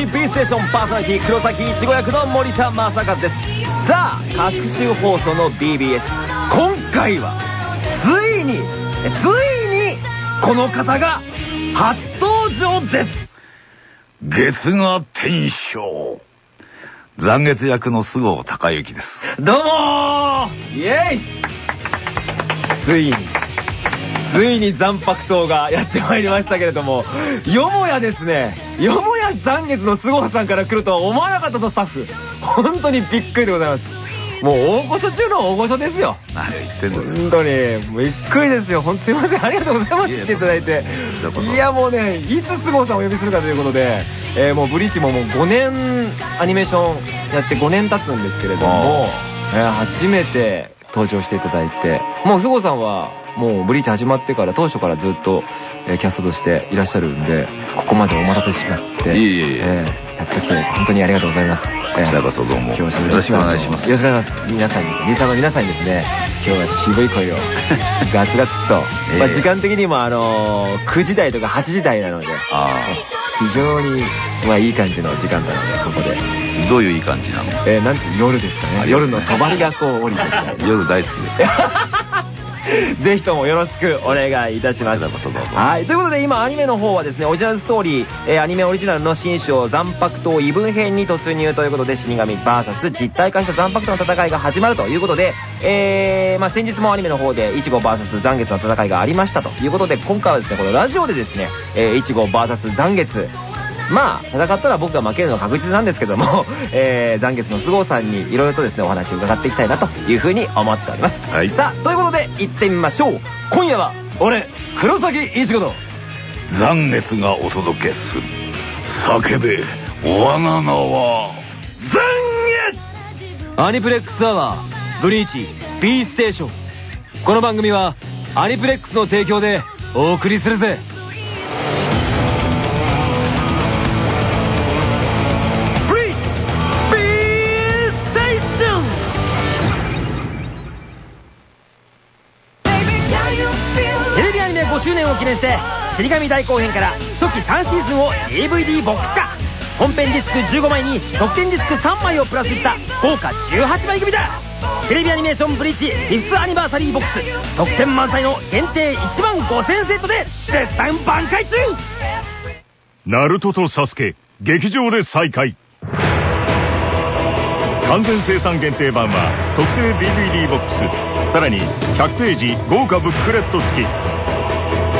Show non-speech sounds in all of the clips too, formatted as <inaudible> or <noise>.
ワーステーションパーソナリティ黒崎いちご役の森田正和ですさあ各種放送の BBS 今回はついについにこの方が初登場です月が天章。残月役の菅生隆之です。どうもーイェイついに、ついに残白刀がやってまいりましたけれども、よもやですね、よもや残月の菅生さんから来るとは思わなかったぞ、スタッフ。本当にびっくりでございます。もう大御所中の大御所ですよ。何を言ってんですか本当に、びっくりですよ。ほんとすいません。ありがとうございます。来ていただいていや、もうね、いつ菅生さんをお呼びするかということで、えーもうブリーチももう5年アニメーションやって5年経つんですけれども、えー初めて登場していただいて、もう菅生さんは、もうブリーチ始まってから当初からずっと、えーキャストとしていらっしゃるんで、ここまでお待たせしまって、いえいえいえ。えーやっと来て、本当にありがとうございます。こちらこそどうも。今日はよろしくお願いします。よろしくお願いします。皆さんに、リスナーの皆さんにですね、今日は渋い声を、<laughs> ガツガツと、ええ。まあ時間的にもあのー、9時台とか8時台なので、あ非常に、まあいい感じの時間なので、ここで。あ、どういういい感じなの？えー、なんつう夜ですかあね。夜の帳がこう降りてきたり。夜大好きですよ。<laughs> <laughs> ぜひともよろしくお願いいたします。はい。ということで今アニメの方はですね、オリジナルストーリー、えーアニメオリジナルの新章残白刀異文編に突入ということで、死神 VS 実体化した残白刀の戦いが始まるということで、えー、まあ先日もアニメの方で、イチゴ VS 残月の戦いがありましたということで、今回はですね、このラジオでですね、えー、イチゴ VS 残月、まあ、戦ったら僕が負けるのは確実なんですけども、<laughs> えー、残月の菅生さんにいろいろとですね、お話を伺っていきたいなというふうに思っております。はいさあ、ということで、行ってみましょう。今夜は、俺、黒崎一護の、残月がお届けする。叫べ、我が名は、残月アニプレックスアワー、ブリーチ、B ステーション。この番組は、アニプレックスの提供でお送りするぜ。を記念して死神大後編から初期3シーズンを DVD ボックス化本編ディスク15枚に特典ディスク3枚をプラスした豪華18枚組だテレビアニメーションブリーチフィスアニバーサリーボックス特典満載の限定1万5000セットで絶賛挽回中ナルトとサスケ、劇場で再会。完全生産限定版は特製 DVD ボックス、さらに100ページ豪華ブックレット付き。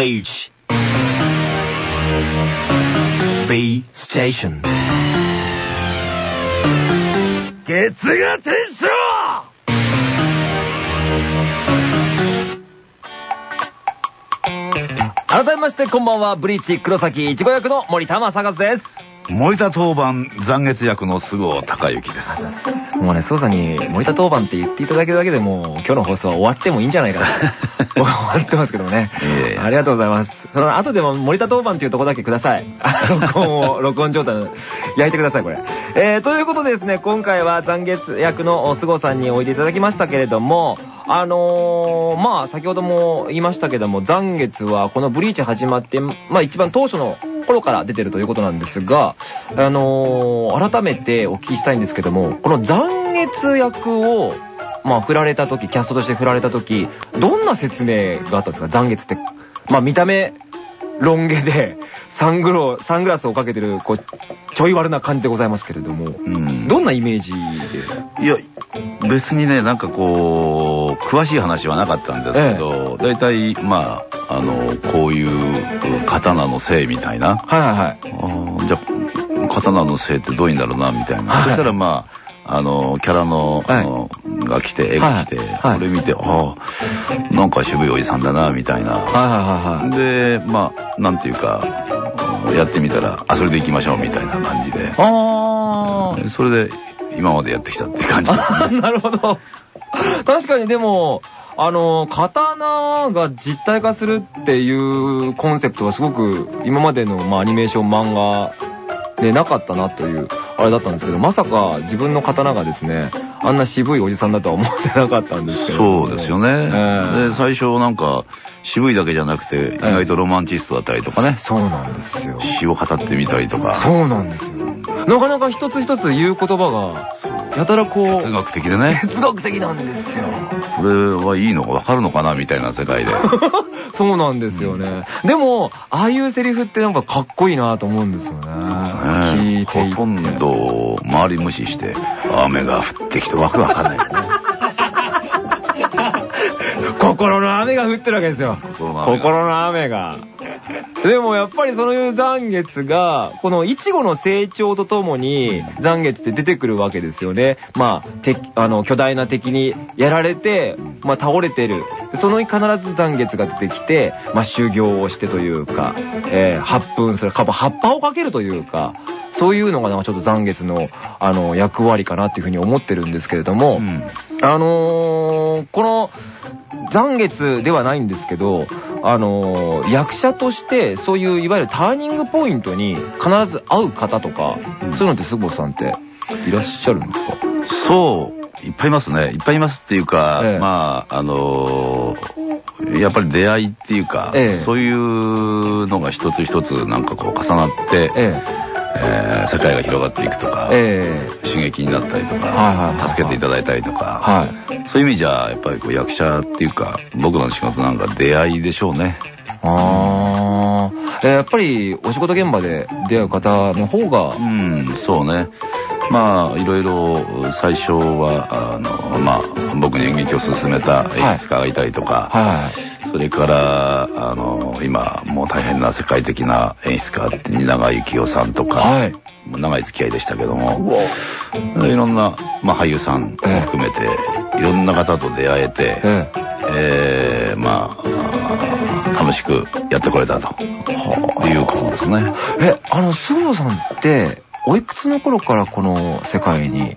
リーチ B ステーション月が天章改めましてこんばんは、ブリーチ黒崎いちご役の森田正和です。森田当番残月役の菅生隆之です。もうね、捜査に森田当番って言っていただけるだけでもう今日の放送は終わってもいいんじゃないかな。<laughs> 終わってますけどもね。ええありがとうございます。その後でも森田当番っていうとこだけください。あ録音を、<laughs> 録音状態の焼いてください、これ。えー、ということでですね、今回は残月役の菅生さんにおいでいただきましたけれども、あのー、まあ、先ほども言いましたけども、残月はこのブリーチ始まって、まあ一番当初の頃から出てるということなんですが、あのー改めてお聞きしたいんですけども、この残月役を、まあ、振られた時、キャストとして振られた時、どんな説明があったんですか？残月って。まあ、見た目ロン毛で、サングロ、サングラスをかけてる、こう、ちょい悪な感じでございますけれども、うん。どんなイメージで？いや、別にね、なんかこう、詳しい話はなかったんですけど、大体、まあ、あの、こういう刀のせいみたいな。はいはいはい。じゃあ、刀のせいってどういうんだろうな、みたいな。はいそしたらまあ、あの、キャラの、のが来て、絵が来て、これ見て、ああ、なんか渋いおじさんだな、みたいな。はいはいはいはい。で、まあ、なんていうか、やってみたら、あ、それで行きましょう、みたいな感じで。あー。それで、今までやってきたって感じですあね。<laughs> なるほど。確かにでも、あの、刀が実体化するっていうコンセプトはすごく今までの、まあ、アニメーション漫画でなかったなという、あれだったんですけど、まさか自分の刀がですね、あんな渋いおじさんだとは思ってなかったんですけど、そうですよね。えで、最初なんか、渋いだけじゃなくて、意外とロマンチストだったりとかね。そうなんですよ。詩を語ってみたりとか。そうなんですよ。なかなか一つ一つ言う言葉が、やたらこう、哲学的でね。哲学的なんですよ。これはいいのか分かるのかなみたいな世界で。<laughs> そうなんですよね。でも、ああいうセリフってなんかかっこいいなと思うんですよね。聞いていて。ほとんど周り無視して、雨が降ってきてわけわかんないよね。<laughs> 心の雨が降ってるわけですよ。心の雨が心の雨が。でもやっぱりそういう残月が、このイチゴの成長とともに残月って出てくるわけですよね。まあ、敵、あの、巨大な敵にやられて、まあ倒れてる。その必ず残月が出てきて、まあ修行をしてというか、えー発奮する、か葉っぱをかけるというか、そういうのがなんかちょっと残月の、あの、役割かなっていうふうに思ってるんですけれども、うん。あのーこの、残月ではないんですけど、あのー役者として、そういういわゆるターニングポイントに必ず会う方とか、うん。そういうのって杉本さんっていらっしゃるんですか？そう、いっぱいいますね。いっぱいいますっていうか、ええ。まあ、あのーやっぱり出会いっていうか、ええ。そういうのが一つ一つなんかこう重なって、ええー世界が広がっていくとか、え、え刺激になったりとか、はいはいはい助けていただいたりとえ、か、はい。そういう意味じゃ、やっぱりこう役者っていうか、僕の仕事なんか出会いでしょうね。あー、えーやっぱりお仕事現場で出会う方の方がう、ん、そうね。まあ、いろいろ、最初は、あの、まあ、僕に演劇を進めた演出家がいたりとか、はい。それから、あの、今、もう大変な世界的な演出家、蜷川幸雄さんとか、はい。長い付き合いでしたけども、いろんな、まあ、俳優さんも含めて、いろんな方と出会えて、ええー、まあ、楽しくやってこれたということですね。え。え、あの、杉本さんって、おいくつの頃からこの世界に？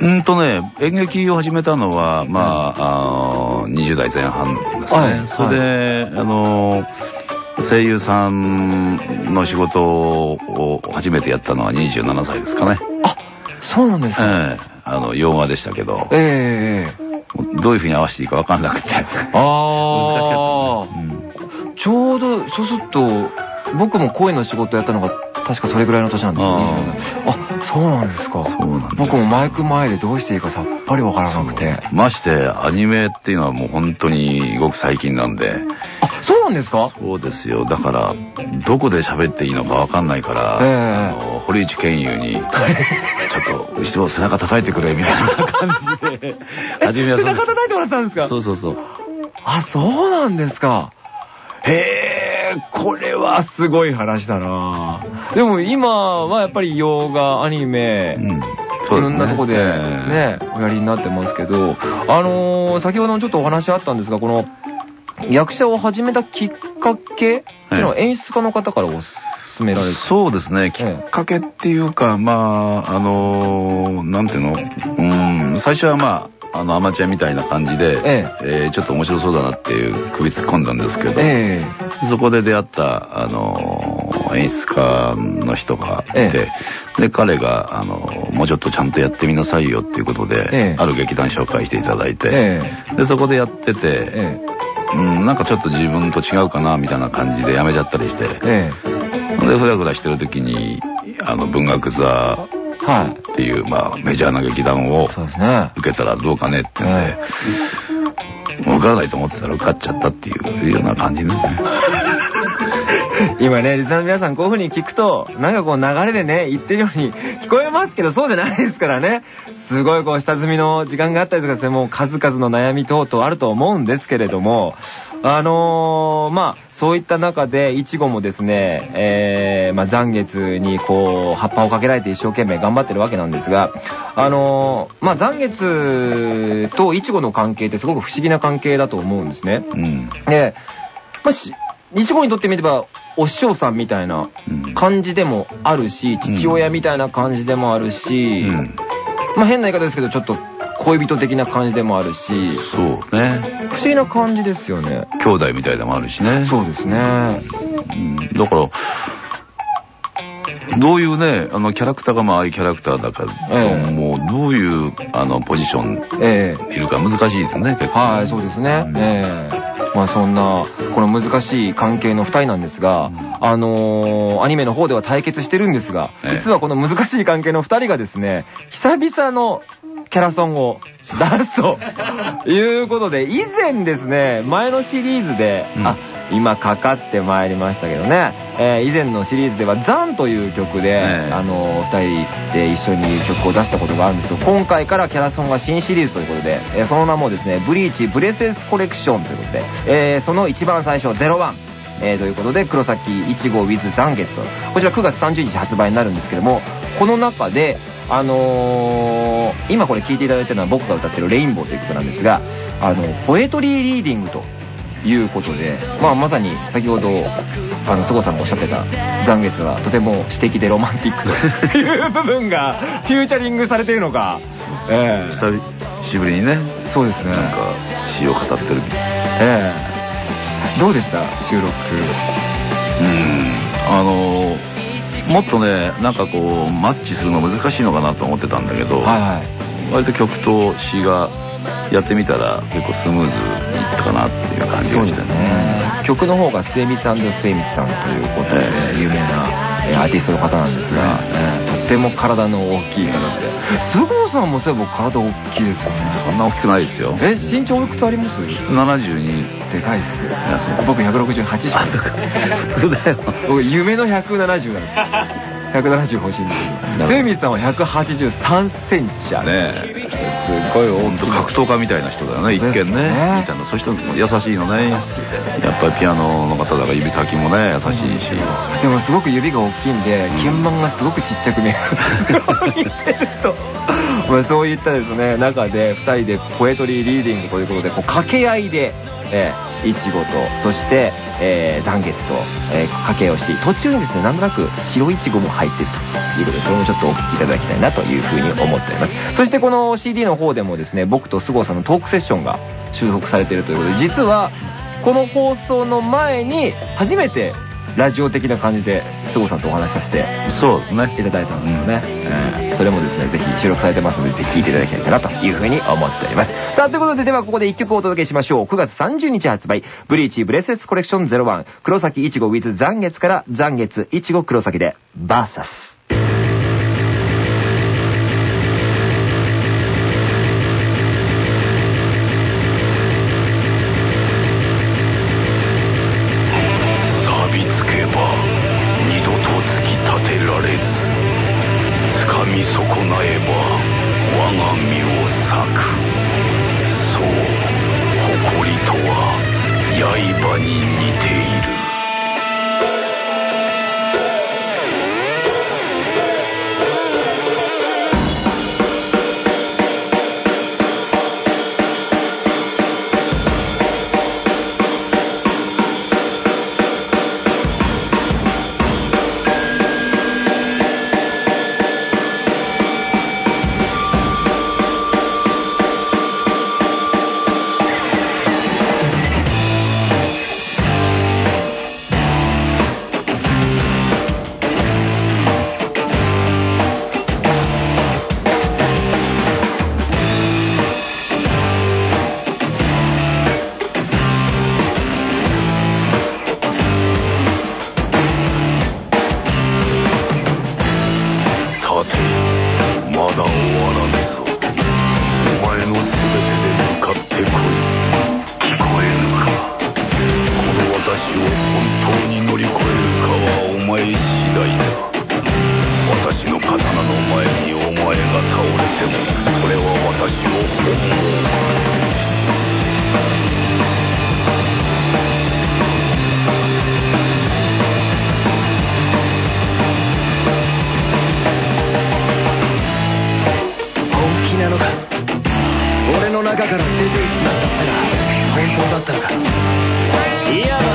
うんとね、演劇を始めたのは、まあ、あー20代前半ですね。はいそれで、あの、声優さんの仕事を初めてやったのは27歳ですかね。あ、そうなんですか。ええあの、洋画でしたけど、ええどういうふうに合わせていいかわかんなくて。<laughs> 難しかった、ああ、ね。ちょうど、そうすると、僕も声の仕事やったのが、確かそれぐらいの年なんですよ、あー。27あ、そうなんですか。そうなんです。僕もマイク前でどうしていいかさっぱりわからなくて。まして、アニメっていうのはもう本当にごく最近なんで、あ、そうなんですか？そうですよ。だから、どこで喋っていいのかわかんないから、ええ。あの堀内健優に、ちょっと、後ろ背中叩いてくれ、みたいな感じで、<laughs> 始めや背中叩いてもらったんですか？そうそうそう。あ、そうなんですか。へえ、これはすごい話だな。でも今はやっぱり洋画、アニメ、うん。いろんなとこでね、おやりになってますけど、あのー先ほどのちょっとお話あったんですが、この役者を始めたきっかけっていうのは演出家の方からお勧められる？そうですね。きっかけっていうか、まあ、あのーなんていうの？うん、最初はまあ、あの、アマチュアみたいな感じで、ええ。ーちょっと面白そうだなっていう首突っ込んだんですけど、えそこで出会った、あのー演出家の人がいて、えで、彼が、あのーもうちょっとちゃんとやってみなさいよっていうことで、ええ。ある劇団紹介していただいえて、えで、そこでやってて、えうん、なんかちょっと自分と違うかな、みたいな感じでやめちゃったりして、ええ。で、ふらふらしてる時に、あの、文学座えはい。っていう、まあ、メジャーな劇団をそうですね。受けたらどうかねってんで、受からないと思ってたら受かっちゃったっていうような感じね。今ね、リスナーの皆さんこういう風に聞くと、なんかこう流れでね、言ってるように <laughs> 聞こえますけど、そうじゃないですからね。すごいこう下積みの時間があったりとかですね、もう数々の悩み等々あると思うんですけれども、あのー、まあ、そういった中で、いちごもですね、えー、まあ、残月にこう、葉っぱをかけられて一生懸命頑張ってるわけなんですが、あのー、まあ、残月といちごの関係ってすごく不思議な関係だと思うんですね。うん。で、まあ、し、いちごにとってみれば、お師匠さんみたいなうん感じでもあるし、父親みたいな感じでもあるし、うん。まあ変な言い方ですけど、ちょっと恋人的な感じでもあるし、そうね。不思議な感じですよね。兄弟みたいでもあるしね。そうですね。うん。だから、どういうね、あの、キャラクターがまあ、ああいうキャラクターだから、ええもう、どういう、あの、ポジションええいるか難しいですよね、結構。はい、そうですね。ええまあそんな、この難しい関係の二人なんですが、あのーアニメの方では対決してるんですが、ええ。実はこの難しい関係の二人がですね、久々のキャラソンを出すということで、以前ですね、前のシリーズで、うん。あ、今かかってまいりましたけどね、えー以前のシリーズではザンという曲で、ええあのー二人で一緒に曲を出したことがあるんですけど、今回からキャラソンが新シリーズということで、えーその名もですね、ブリーチブレスレスコレクションということで、えーその一番最初、01。えーということで、黒崎いちご with 残月と、こちら9月30日発売になるんですけども、この中で、あのー今これ聴いていただいてるのは僕が歌ってるレインボーという曲なんですが、あの、ポエトリーリーディングということで、まあまさに先ほど、あの、菅さんがおっしゃってた残月はとても詩的でロマンティックという部分がフューチャリングされているのか、ええ久しぶりにね、そうですね。なんか、詩を語ってる。ええどうでした？収録。うん。あの、もっとね、なんかこう、マッチするの難しいのかなと思ってたんだけど、はい。割と曲と詩がやってみたら結構スムーズにいったかなっていう感じがしたよね。曲の方が末光末光さんということで、ええ有名な、えーアーティストの方なんですが、えーとっても体の大きい方で。菅生さんもそういえば体大きいですよね。そんな大きくないですよ。え、身長おいくつあります？72。でかいっすよ。僕168しかあ、そっか。普通だよ。僕夢の170なんですよ。<laughs> 170欲しいんですけど。末光さんは183センチある。ねすごい大き格闘家みたいな人だよね、一見ねね。みたいな、そういう人優しいのね。優しいですねやっぱりピアノの方だから指先もね、優しいし。でもすごく指が大きいんで、鍵盤がすごくちっちゃく見える。見てると。まあそういったですね、中で2人でポエトリーリーディングということで、こう掛け合いで、えー、いちごと、そして、えー、残月と、えー、掛けをし、途中にですね、なんとなく白いちごも入ってるということで、それもちょっとお聞きいただきたいなというふうに思っております。そしてこの CD の方でもですね、僕と菅生さんのトークセッションが収録されているということで、実は、この放送の前に初めてラジオ的な感じで菅生さんとお話しさせてそうですね。いただいたんですよね、えーそれもですねぜひ収録されてますのでぜひ聴いていただきたいかなというふうに思っております。さあということでではここで1曲お届けしましょう。9月30日発売ブリーチブレスレスコレクション。01黒崎いちご with 残月から残月いちご黒崎でバーサス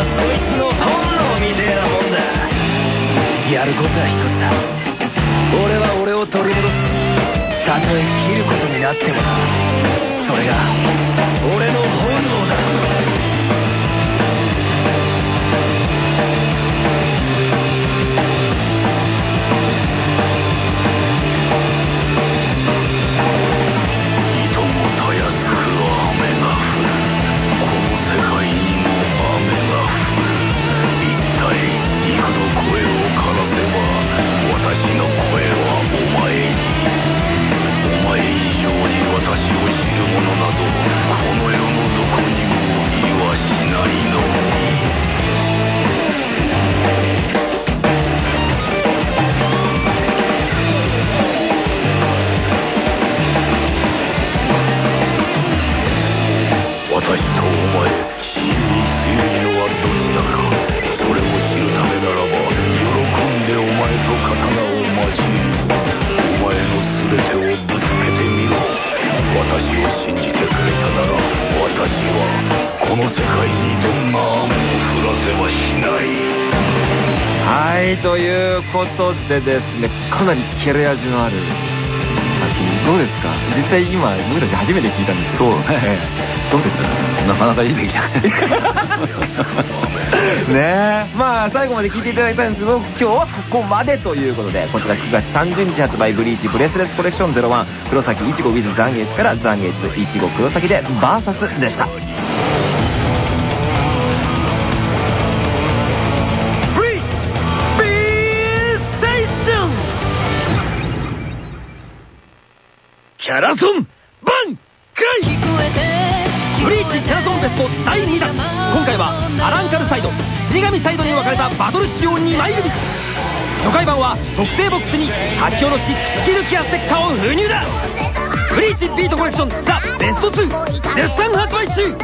そいつの本能みてえなもんだ。やることは一つだ。俺は俺を取り戻す。たとえ切ることになってもな。それが俺の本能だ。枯らせば私の声はお前にお前以上に私を知る者などこの世のどこにもいはしないのにということでですね、かなり切れ味のある作品、どうですか？実際今、僕たち初めて聞いたんですけど。そうねどうですか？なかなかいい出来だね <laughs> ねえ。まあ、最後まで聞いていただいたんですけど、今日はここまでということで、こちら9月30日発売、ブリーチブレスレスコレクション01、黒崎いちご with 残月から残月いちご黒崎でバーサスでした。キャラソンバンカイブリーチキャラソンベスト第2弾今回はアランカルサイド死神サイドに分かれたバトル仕様2枚組初回版は特製ボックスに書き下ろし突き抜きアステッカーを封入だ。ブリーチビートコレクションザ・ベスト2絶賛発売中。次は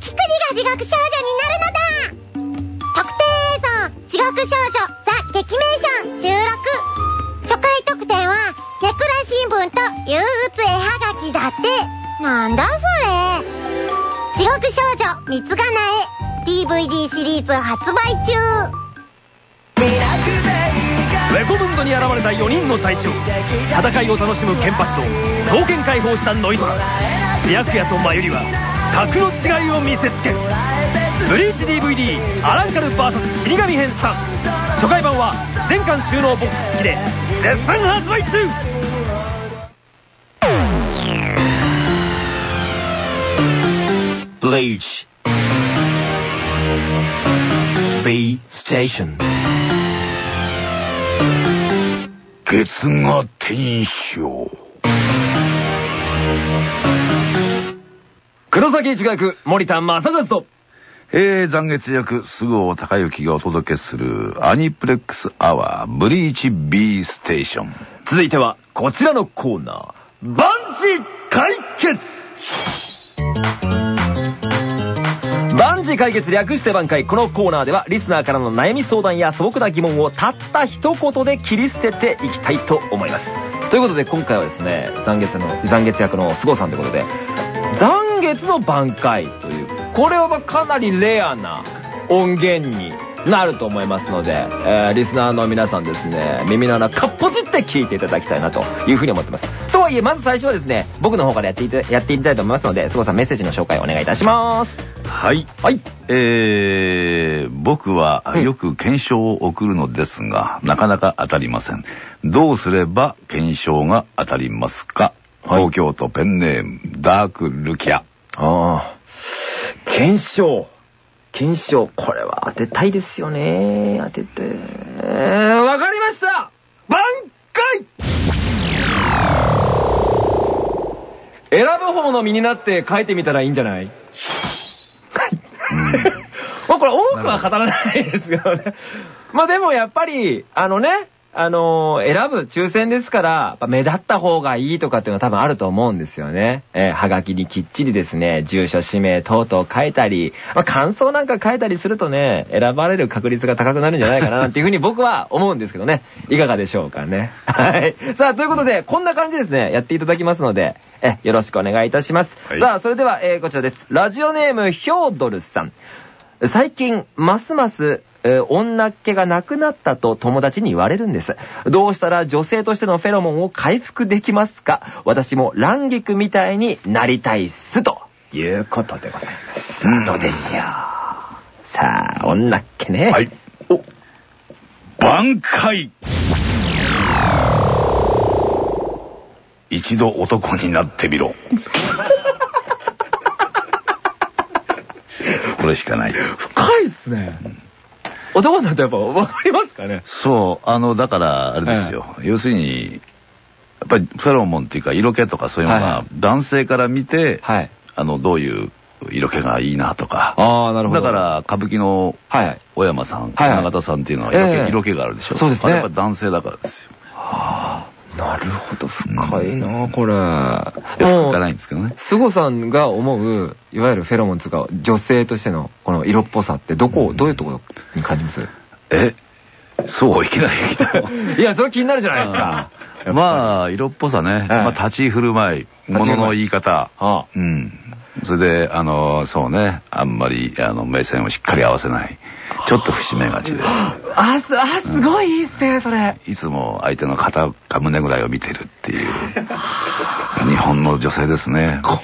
キクリが地獄少女になるのだ。特定映像地獄少女ザ・劇名ション収録。初回特典はネクラ新聞と憂鬱絵はがきだって。なんだそれ。地獄少女三つがなえ DVD シリーズ発売中。レコムンドに現れた4人の隊長。戦いを楽しむケンパシと刀剣解放したノイトラ。白夜とマユリは格の違いを見せつける。ブリーチ DVD アランカル VS 死神編3初回版は全巻収納ボックス付きで絶賛発売中。Bleach. B Station. 月が天章黒崎一学森田正和とえー、残月役、菅生隆之がお届けするアニプレックスアワーブリーチ B ステーション。続いてはこちらのコーナー万事解決万事解決略して挽回このコーナーではリスナーからの悩み相談や素朴な疑問をたった一言で切り捨てていきたいと思いますということで今回はですね残月の残月役の菅生さんということで残月の挽回というこれはかなりレアな音源になると思いますので、えーリスナーの皆さんですね、耳の穴かっぽじって聞いていただきたいなというふうに思ってます。とはいえ、まず最初はですね、僕の方からやっていたやっていきたいと思いますので、すごさんメッセージの紹介お願いいたします。はい。はい。えー、僕はよく検証を送るのですが、なかなか当たりません。どうすれば検証が当たりますか、はい東京都ペンネーム、ダークルキャ。ああ。検証。検証。これは当てたいですよね。当てて。えーわかりました挽回選ぶ方の身になって書いてみたらいいんじゃない？はい。<laughs> まあこれ多くは語らないですよね。まあでもやっぱり、あのね、あのー選ぶ抽選ですから、目立った方がいいとかっていうのは多分あると思うんですよね。えーはがきにきっちりですね、住所、氏名等々書いたり、まあ感想なんか書いたりするとね、選ばれる確率が高くなるんじゃないかななんていうふうに <laughs> 僕は思うんですけどね。いかがでしょうかね。はい。さあ、ということで、こんな感じですね、やっていただきますので、え、よろしくお願いいたします。はいさあ、それでは、えーこちらです。ラジオネーム、ヒョードルさん。最近、ますますえー女っ気がなくなったと友達に言われるんです。どうしたら女性としてのフェロモンを回復できますか？私もランギクみたいになりたいっす。ということでございます。うんどうでしょう？さあ、女っ気ね。はい。お、挽回一度男になってみろ。<laughs> これしかない。深いっすね。男になるとやっぱわかりますかね？そう、あの、だから、あれですよ。要するに、やっぱりフェロモンっていうか色気とかそういうのが男性から見て、はい。あの、どういう色気がいいなとか。ああ、なるほど。だか、ら、歌舞伎の。小山さん、はいはい永田さんっていうのは色気,、があるでしょ。そうですねあれは男性だからですよ。なるほど、深いなこれ。いや深くないんですけどね。スゴさんが思う、いわゆるフェロモンというか、女性としてのこの色っぽさって、どこ、どういうところに感じます？え？そう、いきなり来た。いや、それ気になるじゃないですか。まあ、色っぽさね。まあ、立ち振る舞い、立ち振る舞い物の言い方。あうん。それで、あの、そうね、あんまり、あの、目線をしっかり合わせない。ちょっと節目がちで。あ、す、あ、すごいいいっすね、それ。いつも相手の肩か胸ぐらいを見てるっていう。日本の女性ですね。あ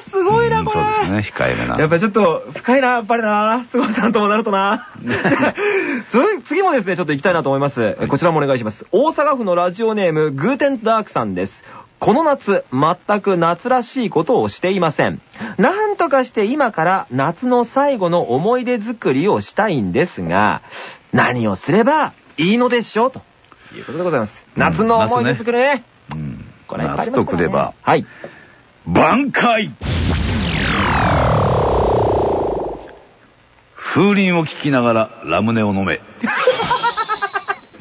ー、すごいな、うんこれ。そうですね、控えめな。やっぱりちょっと深いな、やっぱりな。すごいさんともなるとな。<laughs> つ次もですね、ちょっと行きたいなと思います。えこちらもお願いします。大阪府のラジオネーム、グーテンダークさんです。この夏、全く夏らしいことをしていません。なんとかして今から夏の最後の思い出作りをしたいんですが、何をすればいいのでしょう？ということでございます。うん夏の思い出作りね。うんこれ夏とくれば、はい。挽回風鈴を聞きながらラムネを飲め。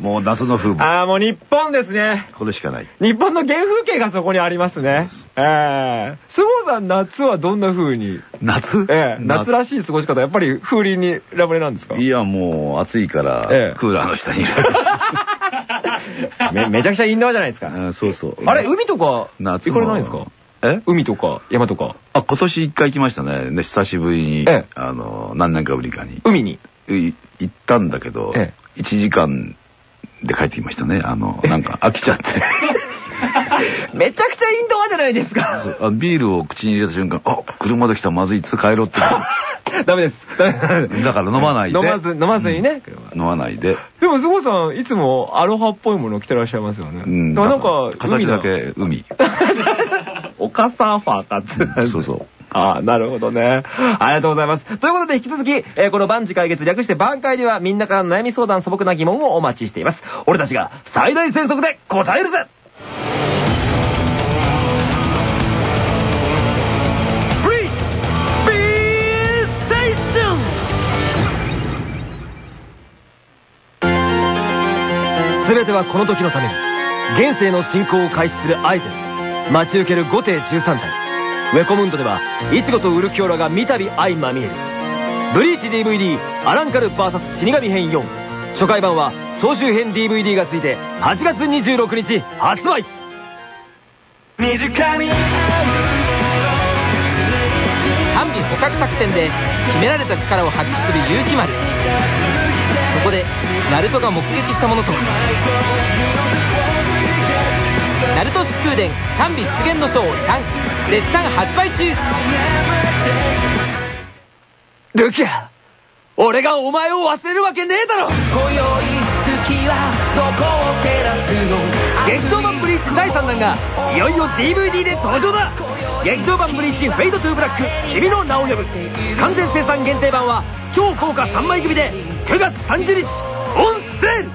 もう夏の風物。ああ、もう日本ですね。これしかない。日本の原風景がそこにありますね。ええスモさん夏はどんな風に？夏？ええ夏らしい過ごし方、やっぱり風鈴にラムネなんですか？いや、もう暑いから、ええクーラーの下にいる。<laughs> め、めちゃくちゃインドアじゃないですか。あそうそう。あれ、海とか、夏行かれないんですか？え？海とか、山とか、あ、今年一回行きましたね。ね久しぶりに、ええあの、何年かぶりかに。海に？い行ったんだけど、え1時間で帰ってきましたね。あの、なんか飽きちゃって。<laughs> めちゃくちゃインドアじゃないですか。そうあビールを口に入れた瞬間、あ、車で来たまずい、いつ帰ろうって。<laughs> ダメです。だから飲まないで。飲まず、飲まずにね。飲まないで。でも、スモさん、いつもアロハっぽいもの着てらっしゃいますよね。うん。なんか、形だけ海。<laughs> おかサーファーかって。そうそう。ああ、なるほどね。ありがとうございます。ということで、引き続き、えーこの万事解決略して挽回では、みんなからの悩み相談、素朴な疑問をお待ちしています。俺たちが最大戦速で答えるぜはこの時のために現世の進行を開始するアイゼン待ち受ける5艇13体。ウェコムンドではイチゴとウルキオラが三度相まみえる。ブリーチ DVD アランカル VS 死神編4初回版は総集編 DVD がついて8月26日発売。身近に単尾捕獲作戦で秘められた力を発揮する結城丸。こでナルトが目撃したものとは？ナルト疾風伝三尾出現の章3絶賛発売中。ルキア俺がお前を忘れるわけねえだろ！今宵月はどこを照らすの？劇場版ブリーチ第3弾がいよいよ DVD で登場だ！劇場版 BLEACH Fade to Black 君の名を呼ぶ。完全生産限定版は超豪華3枚組で9月30日オンセール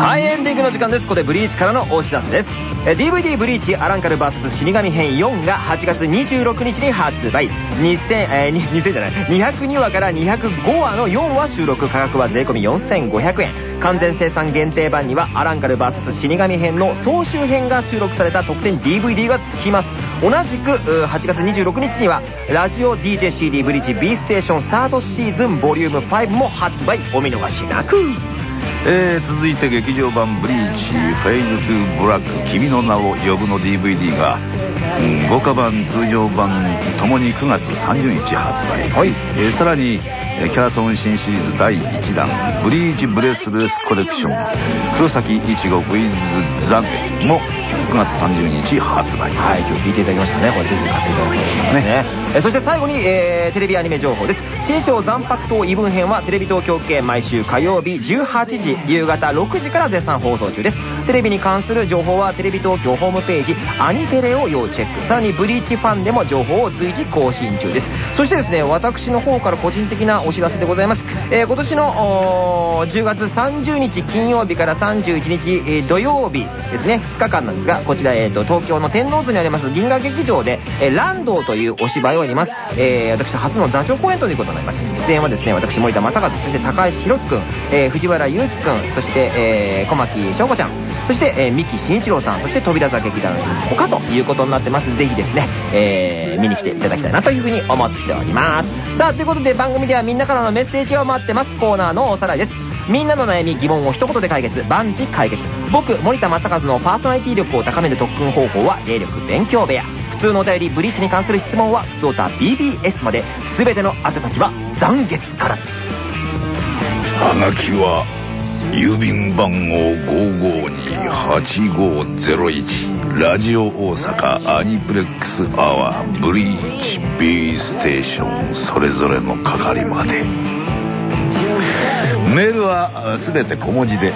はい、エンディングの時間です。ここでブリーチからのお知らせです。DVD ブリーチアランカル VS 死神編4が8月26日に発売。2000、えー、2000じゃない。202話から205話の4話収録価格は税込4500円。完全生産限定版にはアランカル VS 死神編の総集編が収録された特典 DVD が付きます。同じくう8月26日にはラジオ DJCD ブリーチ B ステーションサードシーズンボリューム5も発売。お見逃しなく。えー、続いて劇場版「ブリーチフェイズ・トゥ・ブラック君の名を呼ぶ」の DVD が、うん、豪華版通常版ともに9月30日発売、はいえー、さらにキャラソン新シリーズ第1弾 BLEACH Breathless Collection。黒崎いちごウィズ残月も9月30日発売。はい今日聞いていただきましたね。これぜひ買っていただきたいと思いますね。えそして最後に、えー、テレビアニメ情報です。新章残白刀異文編はテレビ東京系毎週火曜日18時夕方6時から絶賛放送中ですテレビに関する情報はテレビ東京ホームページアニテレを要チェック。さらにブリーチファンでも情報を随時更新中です。そしてですね私の方から個人的なお知らせでございます、えー、今年の10月30日金曜日から31日、えー、土曜日ですね。2日間なんですがこちら、えーと、東京の天王洲にあります銀河劇場で、えー、ランドというお芝居をやります、えー、私初の座長公演ということになります。出演はですね私森田正和そして高橋宏樹君、えー、藤原裕樹君そして、えー、小牧翔子ちゃん。そして、えー、三木慎一郎さんそして扉座劇団他ということになってます。ぜひですね、えー、見に来ていただきたいなというふうに思っております。さあということで番組ではみんなからのメッセージを待ってます。コーナーのおさらいです。みんなの悩み疑問を一言で解決。万事解決。僕森田正和のパーソナリティ力を高める特訓方法は霊力勉強部屋。普通のお便りブリーチに関する質問は普通歌 BBS まで。全ての宛先は残月から。はがきは郵便番号5528501ラジオ大阪アニプレックスアワーブリーチ B ステーション。それぞれの係まで。メールは全て小文字で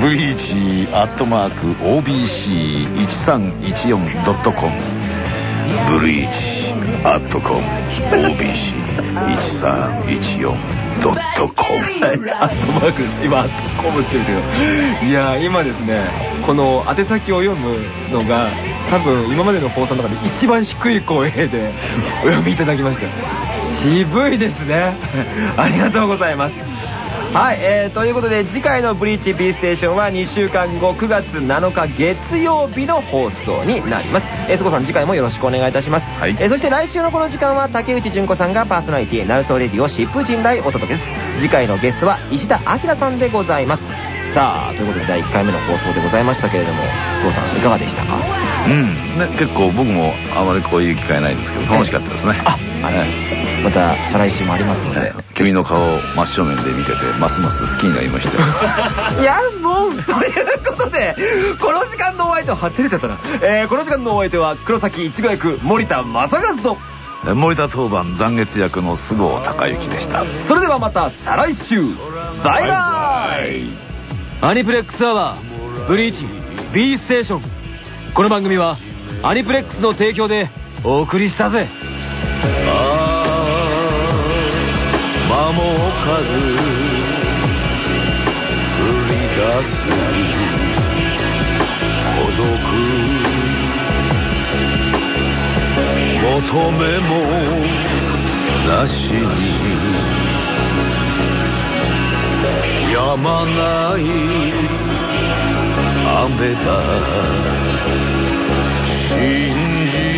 breach.obc1314.com ブリーチアットコム OBC1314.com アットマーク今アットコムって言うんですけど。いや今ですねこの宛先を読むのが多分今までの放送の中で一番低い声でお読みいただきました。渋いですね。ありがとうございます。はい、えー、ということで次回の「ブリーチ B ステーション」は2週間後9月7日月曜日の放送になります。えー、そこさん次回もよろしくお願いいたします、はい、えー、そして来週のこの時間は竹内純子さんがパーソナリティナルトレディを疾風陣来お届けです。次回のゲストは石田明さんでございますさあということで第1回目の放送でございましたけれどもそうさんいかがでしたか？うん。ね結構僕もあまりこういう機会ないんですけど楽しかったですね、あありがとうござい。ますまた再来週もありますので、君の顔を真正面で見ててますます好きになりました <laughs> いやもうということでこの時間のお相手は照れちゃったな、えー、この時間のお相手は黒崎いちご役森田正和と。森田当番残月役の菅生孝之でした。それではまた再来週。バイバイアニプレックスアワーブリーチ B ステーション。この番組はアニプレックスの提供でお送りしたぜ。ああ間も置かず降り出す。孤独求めもなしに。止まない雨だ。信じ